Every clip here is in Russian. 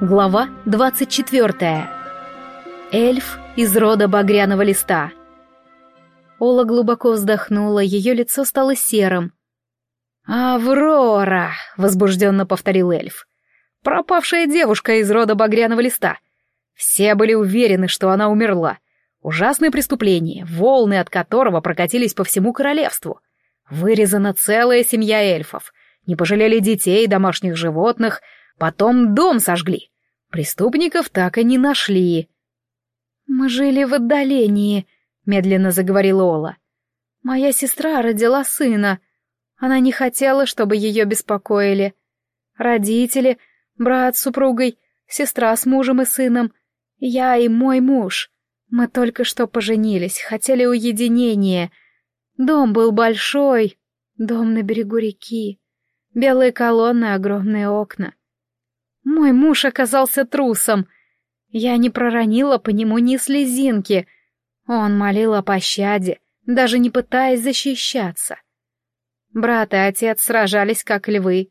Глава 24. Эльф из рода багряного листа. Ола глубоко вздохнула, ее лицо стало серым. «Аврора!» — возбужденно повторил эльф. «Пропавшая девушка из рода багряного листа. Все были уверены, что она умерла. Ужасное преступление, волны от которого прокатились по всему королевству. Вырезана целая семья эльфов. Не пожалели детей, домашних животных, потом дом сожгли. Преступников так и не нашли. «Мы жили в отдалении», — медленно заговорила Ола. «Моя сестра родила сына. Она не хотела, чтобы ее беспокоили. Родители, брат с супругой, сестра с мужем и сыном, я и мой муж. Мы только что поженились, хотели уединения. Дом был большой, дом на берегу реки. Белые колонны, огромные окна. Мой муж оказался трусом. Я не проронила по нему ни слезинки. Он молил о пощаде, даже не пытаясь защищаться. Брат и отец сражались как львы.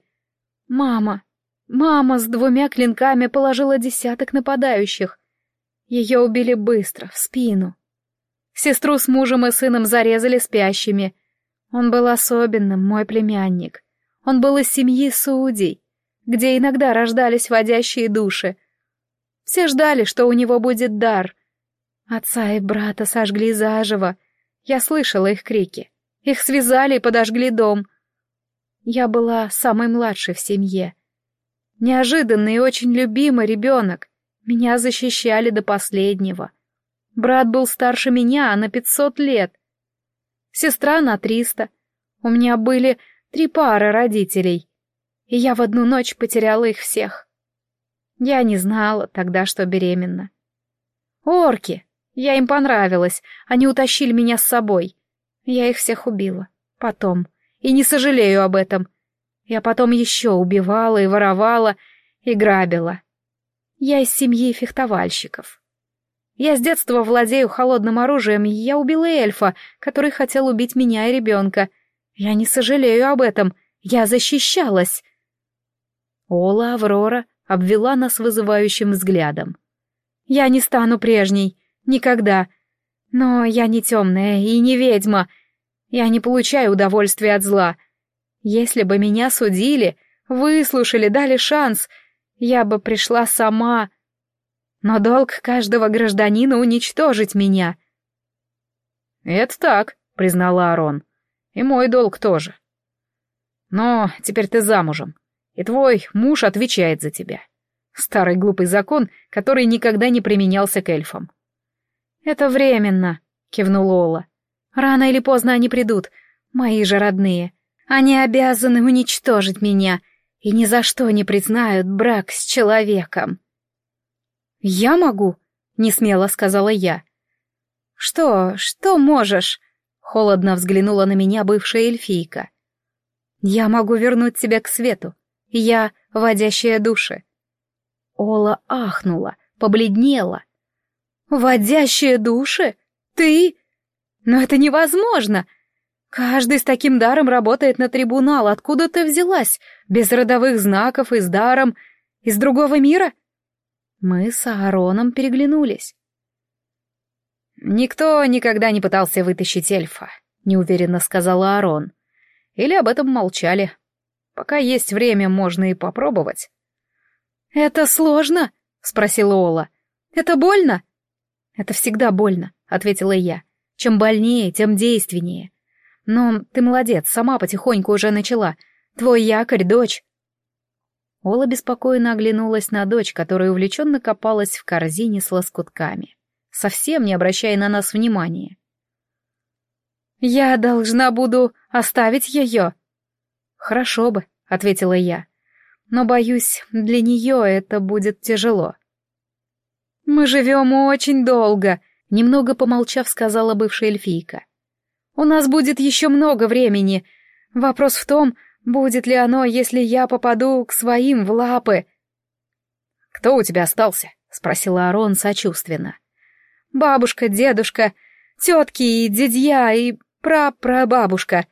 Мама, мама с двумя клинками положила десяток нападающих. Ее убили быстро, в спину. Сестру с мужем и сыном зарезали спящими. Он был особенным, мой племянник. Он был из семьи судей где иногда рождались водящие души. Все ждали, что у него будет дар. Отца и брата сожгли заживо. Я слышала их крики. Их связали и подожгли дом. Я была самой младшей в семье. Неожиданный и очень любимый ребенок. Меня защищали до последнего. Брат был старше меня на пятьсот лет. Сестра на триста. У меня были три пары родителей и я в одну ночь потеряла их всех. Я не знала тогда, что беременна. Орки! Я им понравилась, они утащили меня с собой. Я их всех убила. Потом. И не сожалею об этом. Я потом еще убивала и воровала, и грабила. Я из семьи фехтовальщиков. Я с детства владею холодным оружием, и я убила эльфа, который хотел убить меня и ребенка. Я не сожалею об этом. Я защищалась. Ола Аврора обвела нас вызывающим взглядом. «Я не стану прежней. Никогда. Но я не темная и не ведьма. Я не получаю удовольствия от зла. Если бы меня судили, выслушали, дали шанс, я бы пришла сама. Но долг каждого гражданина уничтожить меня». «Это так», — признала Арон. «И мой долг тоже. Но теперь ты замужем и твой муж отвечает за тебя. Старый глупый закон, который никогда не применялся к эльфам. «Это временно», — кивнула Ола. «Рано или поздно они придут, мои же родные. Они обязаны уничтожить меня и ни за что не признают брак с человеком». «Я могу», — несмело сказала я. «Что, что можешь?» — холодно взглянула на меня бывшая эльфийка. «Я могу вернуть тебя к свету, я водящая души. Ола ахнула, побледнела. «Водящие души? Ты? Но это невозможно! Каждый с таким даром работает на трибунал. Откуда ты взялась? Без родовых знаков и с даром? Из другого мира?» Мы с Аароном переглянулись. «Никто никогда не пытался вытащить эльфа», — неуверенно сказал Аарон. «Или об этом молчали. Пока есть время, можно и попробовать. «Это сложно?» — спросила Ола. «Это больно?» «Это всегда больно», — ответила я. «Чем больнее, тем действеннее. Но ты молодец, сама потихоньку уже начала. Твой якорь, дочь». Ола беспокойно оглянулась на дочь, которая увлеченно копалась в корзине с лоскутками, совсем не обращая на нас внимания. «Я должна буду оставить ее», «Хорошо бы», — ответила я. «Но, боюсь, для нее это будет тяжело». «Мы живем очень долго», — немного помолчав, сказала бывшая эльфийка. «У нас будет еще много времени. Вопрос в том, будет ли оно, если я попаду к своим в лапы». «Кто у тебя остался?» — спросила Арон сочувственно. «Бабушка, дедушка, тетки и дядья и прапрабабушка»,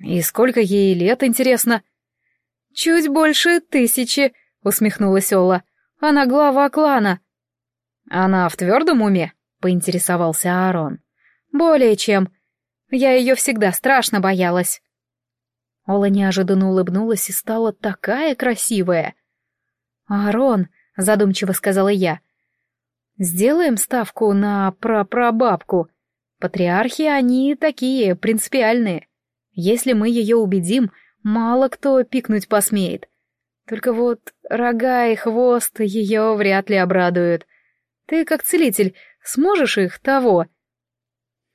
«И сколько ей лет, интересно?» «Чуть больше тысячи», — усмехнулась Ола. Она глава клана». «Она в твердом уме?» — поинтересовался Аарон. «Более чем. Я ее всегда страшно боялась». Ола неожиданно улыбнулась и стала такая красивая. «Аарон», — задумчиво сказала я, — «сделаем ставку на прапрабабку. Патриархи, они такие, принципиальные. Если мы ее убедим, мало кто пикнуть посмеет. Только вот рога и хвост ее вряд ли обрадуют. Ты, как целитель, сможешь их того?»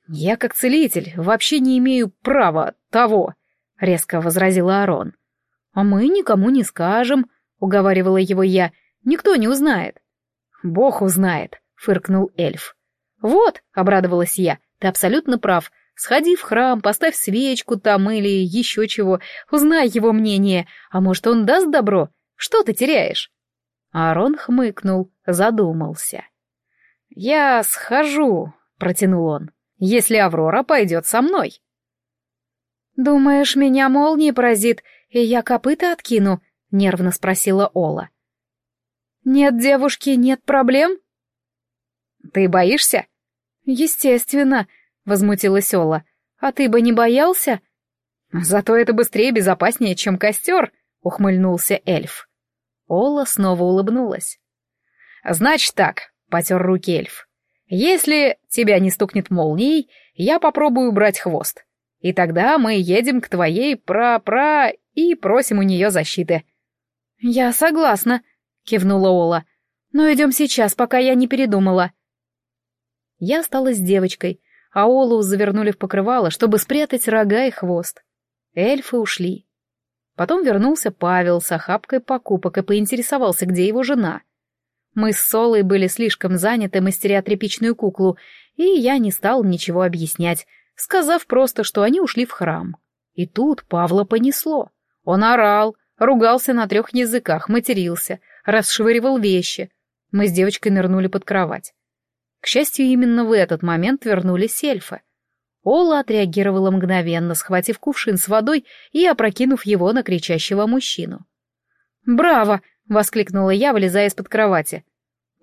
«Я, как целитель, вообще не имею права того», — резко возразила Арон. «А мы никому не скажем», — уговаривала его я. «Никто не узнает». «Бог узнает», — фыркнул эльф. «Вот», — обрадовалась я, — «ты абсолютно прав. Сходи в храм, поставь свечку там или еще чего, узнай его мнение, а может, он даст добро? Что ты теряешь?» Арон хмыкнул, задумался. «Я схожу», — протянул он, — «если Аврора пойдет со мной». «Думаешь, меня молния поразит, и я копыта откину?» — нервно спросила Ола. «Нет, девушки, нет проблем?» «Ты боишься?» «Естественно», — возмутилась Ола. «А ты бы не боялся?» «Зато это быстрее и безопаснее, чем костер», — ухмыльнулся эльф. Ола снова улыбнулась. «Значит так», — потер руки эльф. «Если тебя не стукнет молнией, я попробую убрать хвост. И тогда мы едем к твоей пра-пра и просим у нее защиты». «Я согласна», — кивнула Ола. «Но идем сейчас, пока я не передумала». Я осталась с девочкой, а Олу завернули в покрывало, чтобы спрятать рога и хвост. Эльфы ушли. Потом вернулся Павел с охапкой покупок и поинтересовался, где его жена. Мы с Солой были слишком заняты, мастеря тряпичную куклу, и я не стал ничего объяснять, сказав просто, что они ушли в храм. И тут Павла понесло. Он орал, ругался на трех языках, матерился, расшвыривал вещи. Мы с девочкой нырнули под кровать. К счастью, именно в этот момент вернулись эльфы. Ола отреагировала мгновенно, схватив кувшин с водой и опрокинув его на кричащего мужчину. «Браво!» — воскликнула я, вылезая из-под кровати.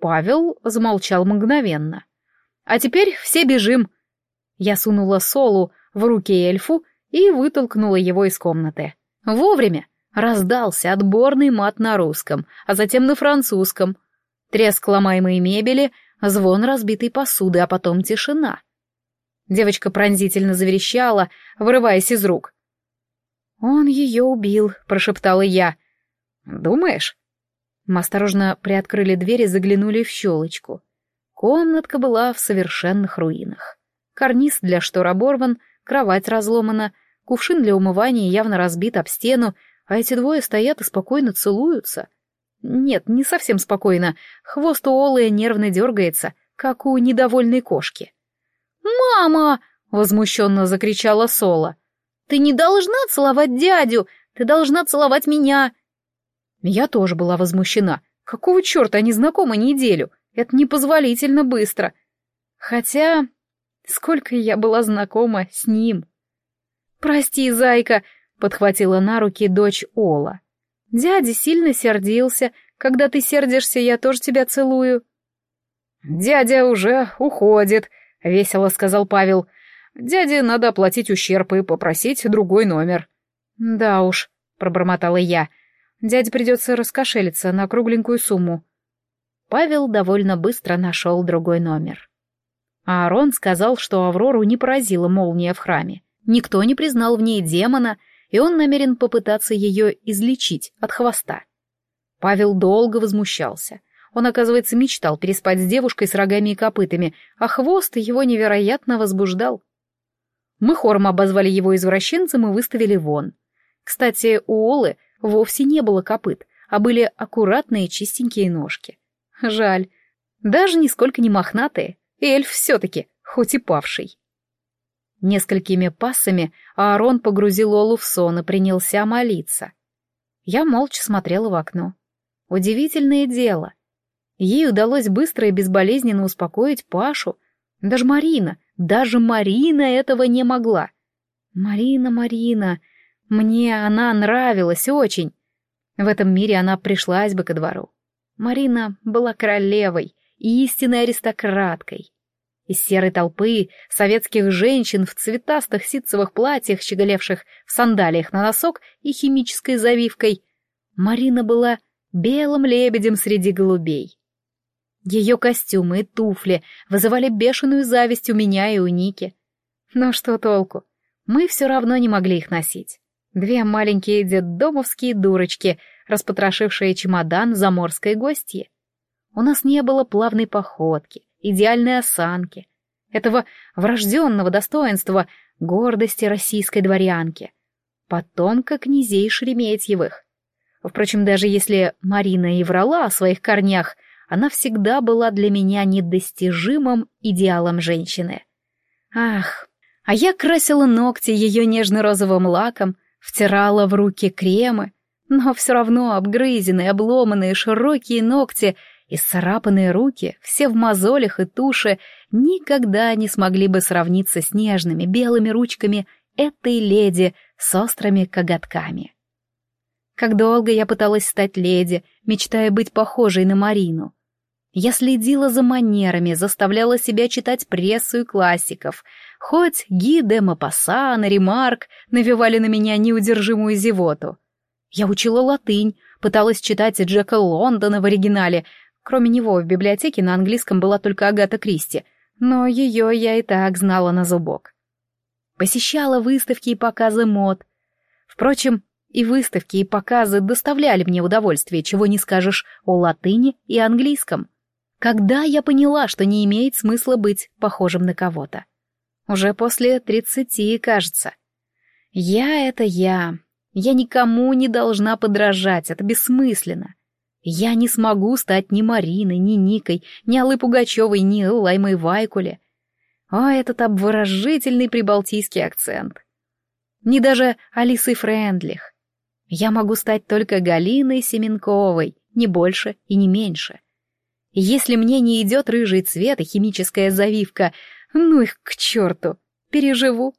Павел замолчал мгновенно. «А теперь все бежим!» Я сунула Солу в руки эльфу и вытолкнула его из комнаты. Вовремя раздался отборный мат на русском, а затем на французском. Треск ломаемой мебели, звон разбитой посуды, а потом тишина. Девочка пронзительно заверещала, вырываясь из рук. «Он ее убил», — прошептала я. «Думаешь?» Мы осторожно приоткрыли дверь и заглянули в щелочку. Комнатка была в совершенных руинах. Карниз для штор оборван, кровать разломана, кувшин для умывания явно разбит об стену, а эти двое стоят и спокойно целуются. Нет, не совсем спокойно. Хвост у Олы нервно дергается, как у недовольной кошки. «Мама!» — возмущенно закричала Сола. «Ты не должна целовать дядю! Ты должна целовать меня!» Я тоже была возмущена. Какого черта они знакомы неделю? Это непозволительно быстро. Хотя... Сколько я была знакома с ним. «Прости, зайка!» — подхватила на руки дочь Ола. «Дядя сильно сердился. Когда ты сердишься, я тоже тебя целую». «Дядя уже уходит», — весело сказал Павел. «Дяде надо оплатить ущерб и попросить другой номер». «Да уж», — пробормотала я. «Дяде придется раскошелиться на кругленькую сумму». Павел довольно быстро нашел другой номер. Аарон сказал, что Аврору не поразила молния в храме. Никто не признал в ней демона, и он намерен попытаться ее излечить от хвоста. Павел долго возмущался. Он, оказывается, мечтал переспать с девушкой с рогами и копытами, а хвост его невероятно возбуждал. Мы хором обозвали его извращенцем и выставили вон. Кстати, у Олы вовсе не было копыт, а были аккуратные чистенькие ножки. Жаль. Даже нисколько не мохнатые. Эльф все-таки, хоть и павший. Несколькими пассами Аарон погрузил Олу в сон и принялся молиться. Я молча смотрела в окно. Удивительное дело. Ей удалось быстро и безболезненно успокоить Пашу. Даже Марина, даже Марина этого не могла. Марина, Марина, мне она нравилась очень. В этом мире она пришлась бы ко двору. Марина была королевой истинной аристократкой. Из серой толпы советских женщин в цветастых ситцевых платьях, щеголевших в сандалиях на носок и химической завивкой, Марина была белым лебедем среди голубей. Ее костюмы и туфли вызывали бешеную зависть у меня и у Ники. Но что толку? Мы все равно не могли их носить. Две маленькие детдомовские дурочки, распотрошившие чемодан заморской гостьи. У нас не было плавной походки, идеальной осанки, этого врожденного достоинства, гордости российской дворянки, потомка князей Шереметьевых. Впрочем, даже если Марина и врала о своих корнях, она всегда была для меня недостижимым идеалом женщины. Ах, а я красила ногти ее нежно-розовым лаком, втирала в руки кремы, но все равно обгрызенные, обломанные, широкие ногти и сцарапанные руки, все в мозолях и туше, никогда не смогли бы сравниться с нежными белыми ручками этой леди с острыми коготками. Как долго я пыталась стать леди, мечтая быть похожей на Марину. Я следила за манерами, заставляла себя читать прессу и классиков. Хоть Ги де Мапассан Ремарк навевали на меня неудержимую зевоту. Я учила латынь, пыталась читать Джека Лондона в оригинале, Кроме него в библиотеке на английском была только Агата Кристи, но ее я и так знала на зубок. Посещала выставки и показы мод. Впрочем, и выставки, и показы доставляли мне удовольствие, чего не скажешь о латыни и английском. Когда я поняла, что не имеет смысла быть похожим на кого-то? Уже после тридцати, кажется. Я — это я. Я никому не должна подражать, это бессмысленно. Я не смогу стать ни Мариной, ни Никой, ни Аллой Пугачевой, ни Лаймой Вайкуле. А этот обворожительный прибалтийский акцент. Ни даже Алисой Френдлих. Я могу стать только Галиной Семенковой, не больше и не меньше. если мне не идет рыжий цвет и химическая завивка, ну их к черту, переживу.